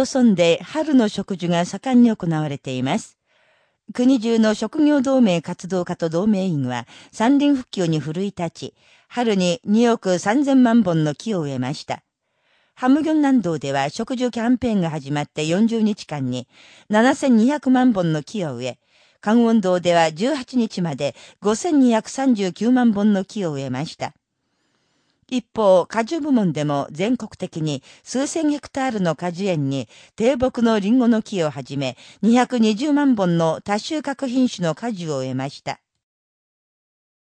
著村で春の植樹が盛んに行われています。国中の職業同盟活動家と同盟員は山林復旧に奮い立ち、春に2億3000万本の木を植えました。ハムギョン南道では植樹キャンペーンが始まって40日間に7200万本の木を植え、関温道では18日まで5239万本の木を植えました。一方、果樹部門でも全国的に数千ヘクタールの果樹園に低木のリンゴの木をはじめ220万本の多収穫品種の果樹を植えました。